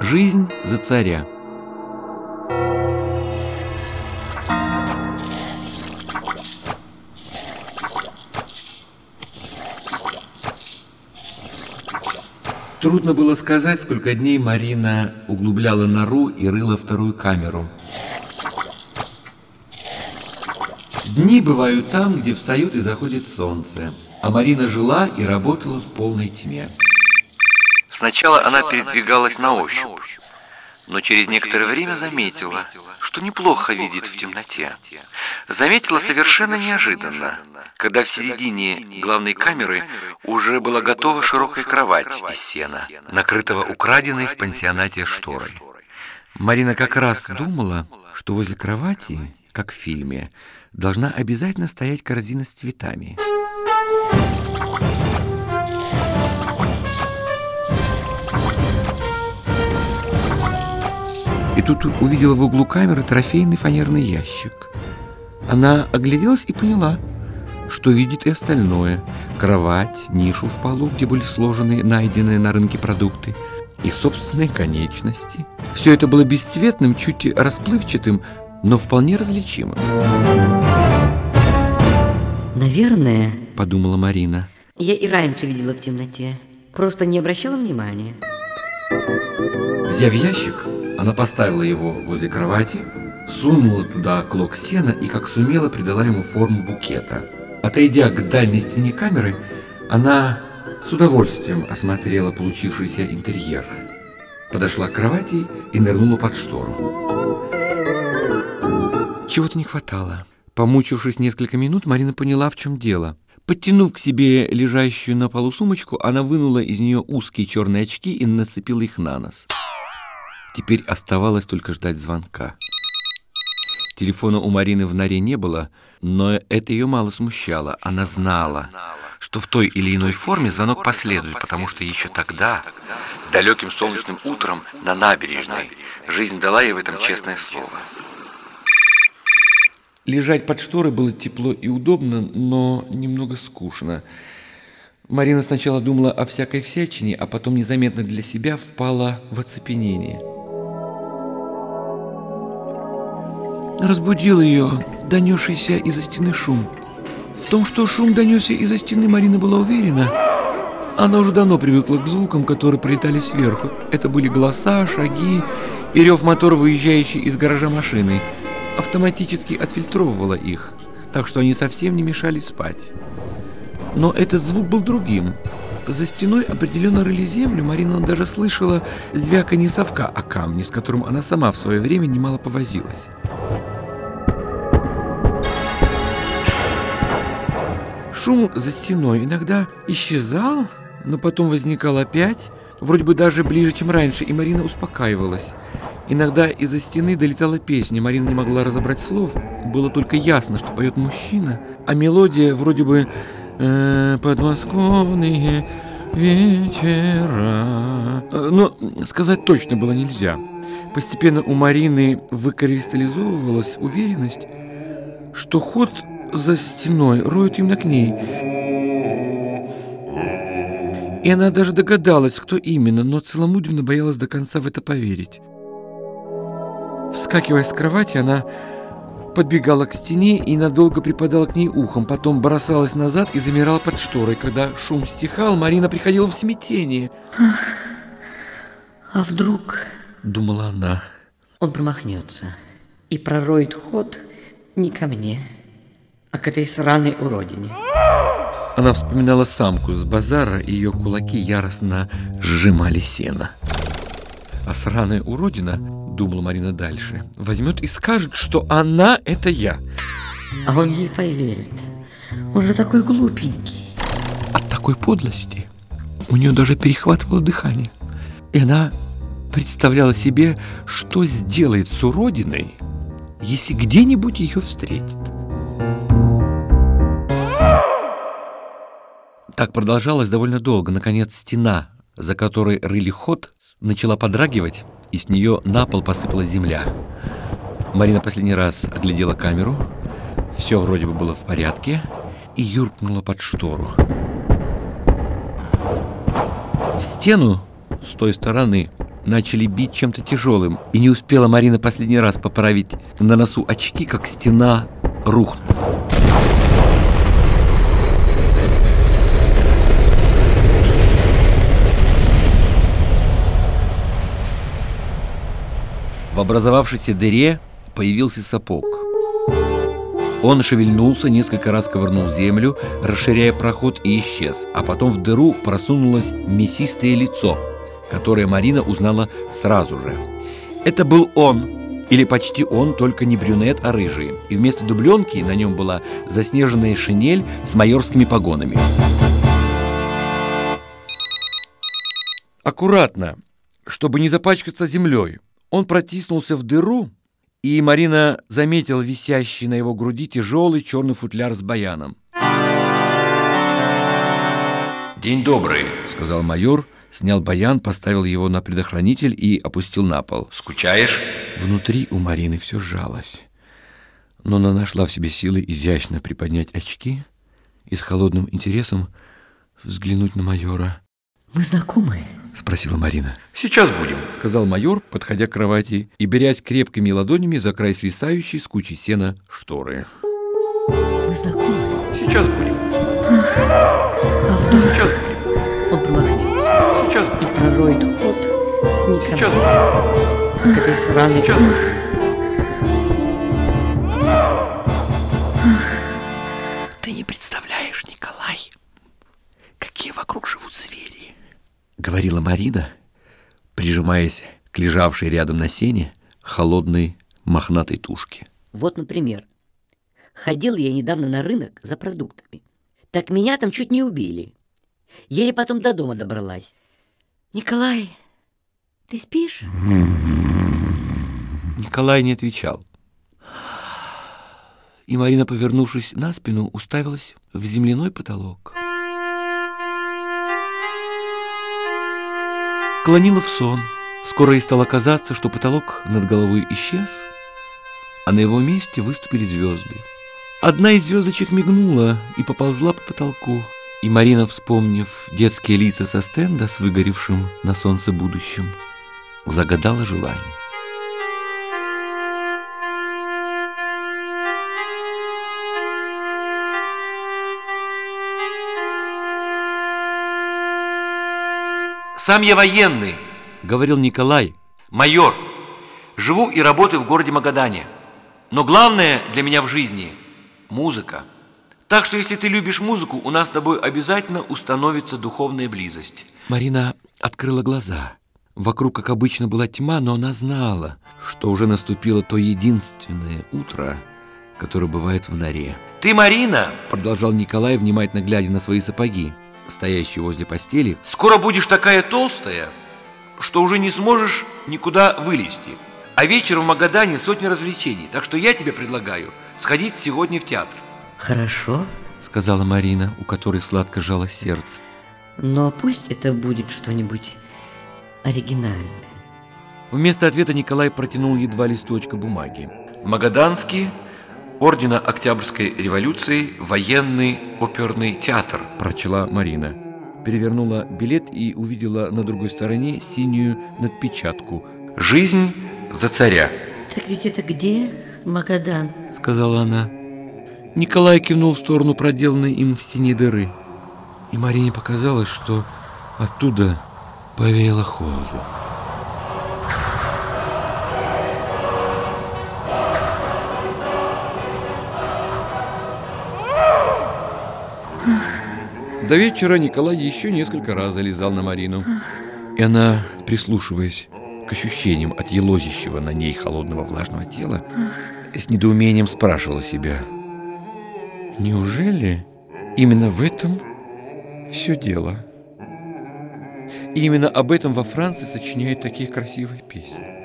Жизнь за царя. Трудно было сказать, сколько дней Марина углубляла нору и рыла вторую камеру. Дни бывают там, где встает и заходит солнце, а Марина жила и работала в полной тьме. Сначала она передвигалась на ощупь, но через некоторое время заметила, что неплохо видит в темноте. Заметила совершенно неожиданно, когда в середине главной камеры уже была готова широкая кровать из сена, накрытого украденной в пансионате шторой. Марина как раз думала, что возле кровати, как в фильме, должна обязательно стоять корзина с цветами. И тут увидела в углу камеры трофейный фанерный ящик. Она огляделась и поняла, что видит и остальное. Кровать, нишу в полу, где были сложены найденные на рынке продукты, и собственные конечности. Все это было бесцветным, чуть расплывчатым, но вполне различимым. Наверное, подумала Марина. Я и раньше видела в темноте, просто не обращала внимания. Взяв ящик, она поставила его возле кровати, сунула туда клок сена и, как сумела, придала ему форму букета. Отойдя к дальней стене камеры, она с удовольствием осмотрела получившийся интерьер. Подошла к кровати и нырнула под штору. Чего-то не хватало. Помучившись несколько минут, Марина поняла, в чем дело. Подтянув к себе лежащую на полу сумочку, она вынула из нее узкие черные очки и нацепила их на нос. Теперь оставалось только ждать звонка. Телефона у Марины в норе не было, но это ее мало смущало. Она знала, что в той или иной форме звонок последует, потому что еще тогда, далеким солнечным утром на набережной, жизнь дала ей в этом честное слово. Лежать под шторой было тепло и удобно, но немного скучно. Марина сначала думала о всякой всячине, а потом незаметно для себя впала в оцепенение. Разбудил ее донесшийся из-за стены шум. В том, что шум донесся из-за стены, Марина была уверена. Она уже давно привыкла к звукам, которые прилетали сверху. Это были голоса, шаги и рев мотора, выезжающий из гаража машины. Автоматически отфильтровывала их, так что они совсем не мешали спать. Но этот звук был другим. За стеной определенно рыли землю, Марина даже слышала звяканье совка о камне, с которым она сама в свое время немало повозилась. Шум за стеной иногда исчезал, но потом возникал опять, вроде бы даже ближе, чем раньше, и Марина успокаивалась. Иногда из-за стены долетала песня, Марина не могла разобрать слов, было только ясно, что поет мужчина, а мелодия вроде бы э, подмосковные вечера. Но сказать точно было нельзя. Постепенно у Марины выкристаллизовывалась уверенность, что ход за стеной роют именно к ней. И она даже догадалась, кто именно, но целомудренно боялась до конца в это поверить. Вскакивая с кровати, она подбегала к стене и надолго припадала к ней ухом, потом бросалась назад и замирала под шторой. Когда шум стихал, Марина приходила в смятение. А вдруг... Думала она. Он промахнется и пророет ход не ко мне, а к этой сраной уродине. Она вспоминала самку с базара, и ее кулаки яростно сжимали сено. А сраная уродина думала Марина дальше, возьмет и скажет, что она — это я. А он ей поверит. Он же такой глупенький. От такой подлости у нее даже перехватывало дыхание. И она представляла себе, что сделает с уродиной, если где-нибудь ее встретит. Так продолжалось довольно долго. Наконец, стена, за которой рыли ход, начала подрагивать, и с нее на пол посыпалась земля. Марина последний раз оглядела камеру, все вроде бы было в порядке, и юркнула под штору. В стену с той стороны начали бить чем-то тяжелым, и не успела Марина последний раз поправить на носу очки, как стена рухнула. В образовавшейся дыре появился сапог. Он шевельнулся, несколько раз ковырнул землю, расширяя проход и исчез, а потом в дыру просунулось мясистое лицо, которое Марина узнала сразу же. Это был он, или почти он, только не брюнет, а рыжий, и вместо дубленки на нем была заснеженная шинель с майорскими погонами. Аккуратно, чтобы не запачкаться землей, он протиснулся в дыру, и Марина заметила висящий на его груди тяжелый черный футляр с баяном. «День добрый», — сказал майор, снял баян, поставил его на предохранитель и опустил на пол. «Скучаешь?» Внутри у Марины все сжалось. Но она нашла в себе силы изящно приподнять очки и с холодным интересом взглянуть на майора. «Мы знакомы?» — спросила Марина. «Сейчас будем», — сказал майор, подходя к кровати и берясь крепкими ладонями за край свисающей с кучей сена шторы. «Мы знакомы?» «Сейчас будем». А вдруг Сейчас будем. он промахнется Сейчас и будем. пророет ход не ко Сейчас будем. к этой сраной... Сейчас. Ты не представляешь, Николай, какие вокруг живут звери, говорила Марина, прижимаясь к лежавшей рядом на сене холодной мохнатой тушке. Вот, например, ходил я недавно на рынок за продуктами. Так меня там чуть не убили. Еле потом до дома добралась. Николай, ты спишь? Николай не отвечал. И Марина, повернувшись на спину, уставилась в земляной потолок. Клонила в сон. Скоро ей стало казаться, что потолок над головой исчез, а на его месте выступили звезды. Одна из звездочек мигнула и поползла по потолку. И Марина, вспомнив детские лица со стенда с выгоревшим на солнце будущим, загадала желание. «Сам я военный», — говорил Николай. майор. Живу и работаю в городе Магадане. Но главное для меня в жизни – музыка. Так что если ты любишь музыку, у нас с тобой обязательно установится духовная близость. Марина открыла глаза. Вокруг, как обычно, была тьма, но она знала, что уже наступило то единственное утро, которое бывает в норе. Ты, Марина, Продолжал Николай, внимательно глядя на свои сапоги, стоящие возле постели. скоро будешь такая толстая, что уже не сможешь никуда вылезти. А вечером в Магадане сотни развлечений, так что я тебе предлагаю сходить сегодня в театр. Хорошо, Сказала Марина, у которой сладко жалось сердце. но пусть это будет что-нибудь оригинальное. Вместо ответа Николай протянул ей два листочка бумаги. Магаданский, Ордена Октябрьской революции, военный оперный театр. Прочла Марина. Перевернула билет и увидела на другой стороне синюю надпечатку. Жизнь за царя. Так ведь это где, Магадан? Сказала она. Николай кивнул в сторону проделанной им в стене дыры. И Марине показалось, что оттуда повеяло холодом. До вечера Николай еще несколько раз залезал на Марину. И она, прислушиваясь к ощущениям от елозящего на ней холодного влажного тела, с недоумением спрашивала себя, неужели именно в этом все дело? И именно об этом во Франции сочиняют такие красивые песни.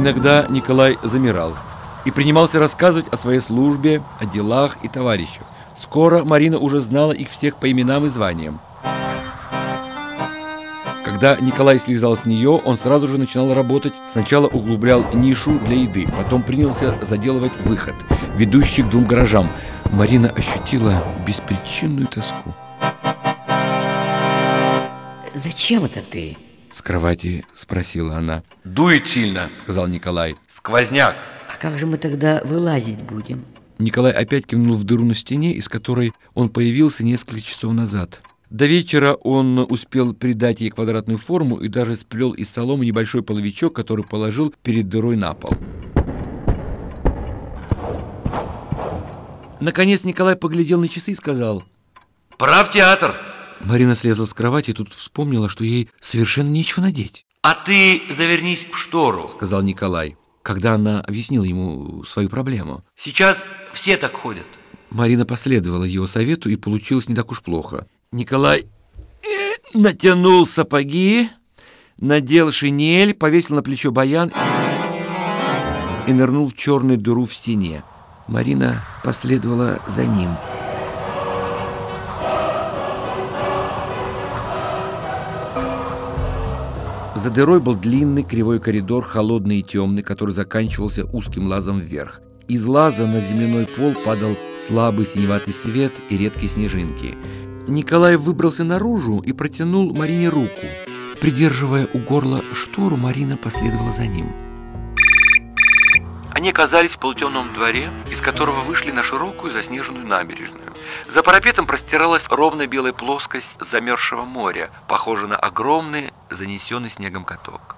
Иногда Николай замирал и принимался рассказывать о своей службе, о делах и товарищах. Скоро Марина уже знала их всех по именам и званиям. Когда Николай слезал с нее, он сразу же начинал работать. Сначала углублял нишу для еды, потом принялся заделывать выход, ведущий к двум гаражам. Марина ощутила беспричинную тоску. Зачем это ты? С кровати спросила она. «Дует сильно», — сказал Николай. «Сквозняк». А как же мы тогда вылазить будем? Николай опять кивнул в дыру на стене, из которой он появился несколько часов назад. До вечера он успел придать ей квадратную форму и даже сплел из соломы небольшой половичок, который положил перед дырой на пол. Наконец Николай поглядел на часы и сказал «Пора в театр!» Марина слезла с кровати и тут вспомнила, что ей совершенно нечего надеть. «А ты завернись в штору», — сказал Николай, когда она объяснила ему свою проблему. «Сейчас все так ходят». Марина последовала его совету и получилось не так уж плохо. Николай э, натянул сапоги, надел шинель, повесил на плечо баян и нырнул в черную дыру в стене. Марина последовала за ним. За дырой был длинный кривой коридор, холодный и темный, который заканчивался узким лазом вверх. Из лаза на земляной пол падал слабый синеватый свет и редкие снежинки. Николай выбрался наружу и протянул Марине руку. Придерживая у горла штору, Марина последовала за ним. Они оказались в полутемном дворе, из которого вышли на широкую заснеженную набережную. За парапетом простиралась ровная белая плоскость замерзшего моря, похожая на огромный занесенный снегом каток.